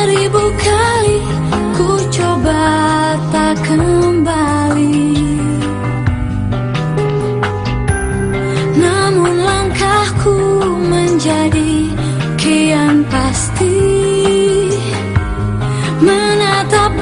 Seribu kali ku coba tak kembali. Namun langkahku menjadi kian pasti. Menatap